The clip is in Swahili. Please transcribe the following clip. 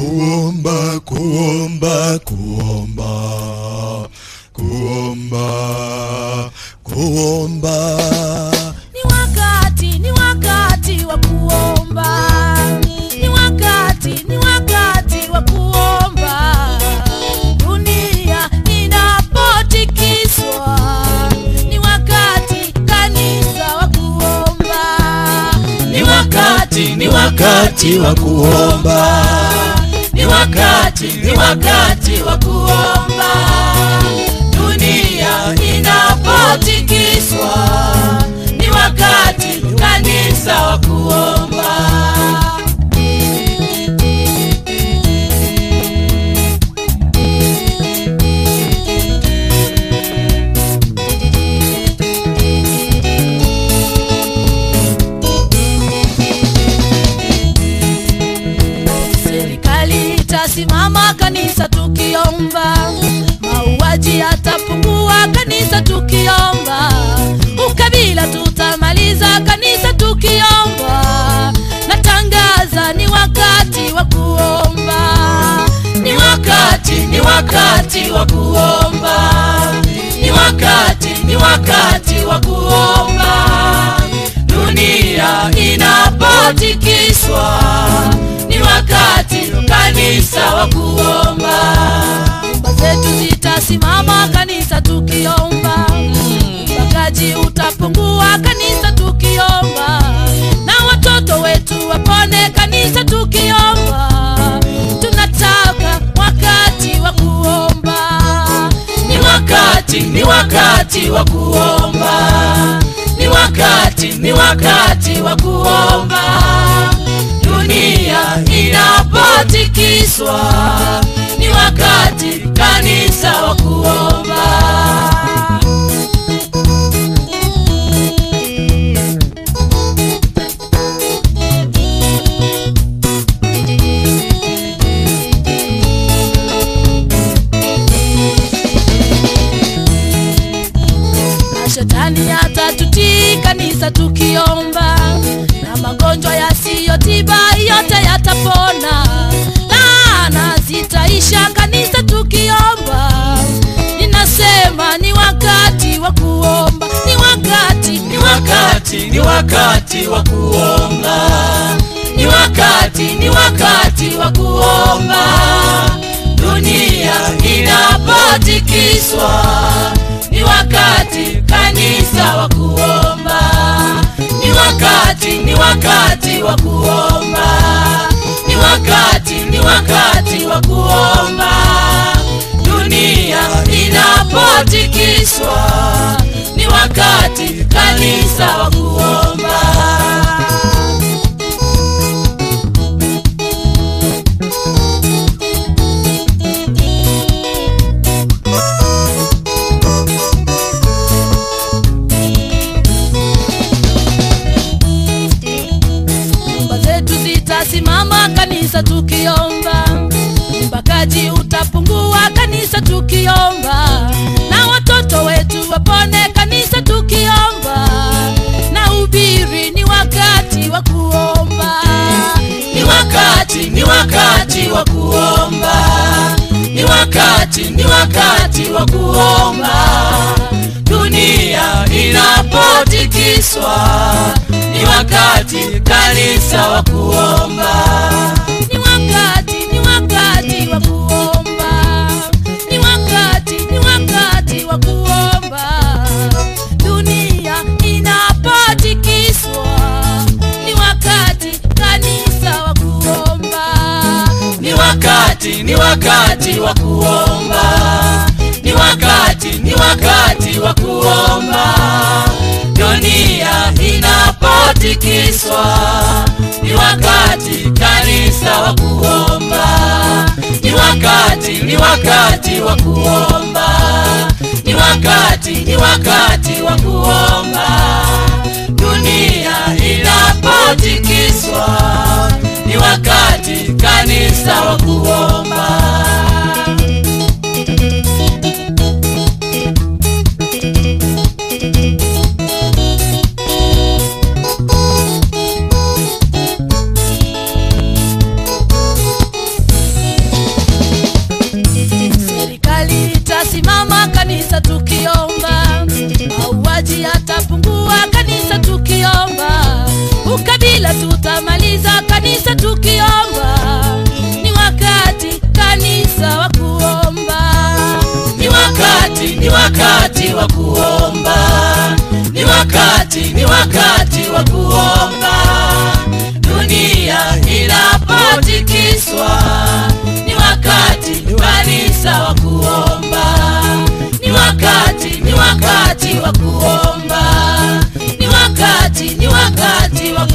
kuomba kuomba kuomba. Kuomba kuomba. Ni wakati ni wakati wa kuomba. Ni wakati ni wakati wa kuomba. Dunia inapotikiswa. Ni wakati kanisa wa kuomba. Ni wakati ni wakati wa kuomba wakati ni wakati wa kuomba itasimama kanisa tukiomba. Mauaji yatapungua kanisa tukiomba. Ukabila tutamaliza kanisa tukiomba. Natangaza ni wakati wa kuomba. Ni wakati ni wakati wa kuomba. Ni wakati ni wakati wa kuomba. Dunia inapotikiswa wakati kanisa wa kuomba. Nyumba zetu zitasimama kanisa tukiomba. Bagaji utapungua kanisa tukiomba. Na watoto wetu wapone kanisa tukiomba. Tunataka wakati wa kuomba. Ni wakati ni wakati wa kuomba. Ni wakati ni wakati wa kuomba inapotikiswa ni wakati kanisa wa kuomba. Shetani atatutii kanisa tukiomba na magonjwa yasiyotiba yote yatapona zitaisha kanisa tukiomba. Ninasema ni wakati wa kuomba. Ni wakati ni wakati ni wakati wa kuomba. Ni wakati ni wakati wa kuomba. Dunia inapotikiswa. Ni wakati kanisa wa kuomba. Ni wakati ni wakati wa kuomba wa kuomba dunia inapotikiswa ni wakati kanisa wa kuomba. Zetu zitasimama kanisa tukiomba ubakaji utapungua kanisa tukiomba na watoto wetu wapone kanisa tukiomba na ubiri ni wakati wa kuomba. Ni wakati ni wakati wa kuomba. Ni wakati ni wakati wa kuomba. Dunia inapotikiswa ni wakati kanisa wa kuomba ni wakati ni wakati wa kuomba. Ni wakati ni wakati wa kuomba. Dunia inapotikiswa. Ni wakati kanisa wa kuomba. Ni wakati ni wakati wa kuomba. Ni wakati ni wakati wa kuomba Musa wa kuomba. Itasimama kanisa tukiomba, mauaji kanisa tukiomba, ukabila tutamaliza kanisa tukiomba. Wakati ni wakati wa kuomba. Dunia inapotikiswa ni wakati kanisa wa kuomba. Ni wakati ni wakati wa kuomba. Ni wakati ni wakati wa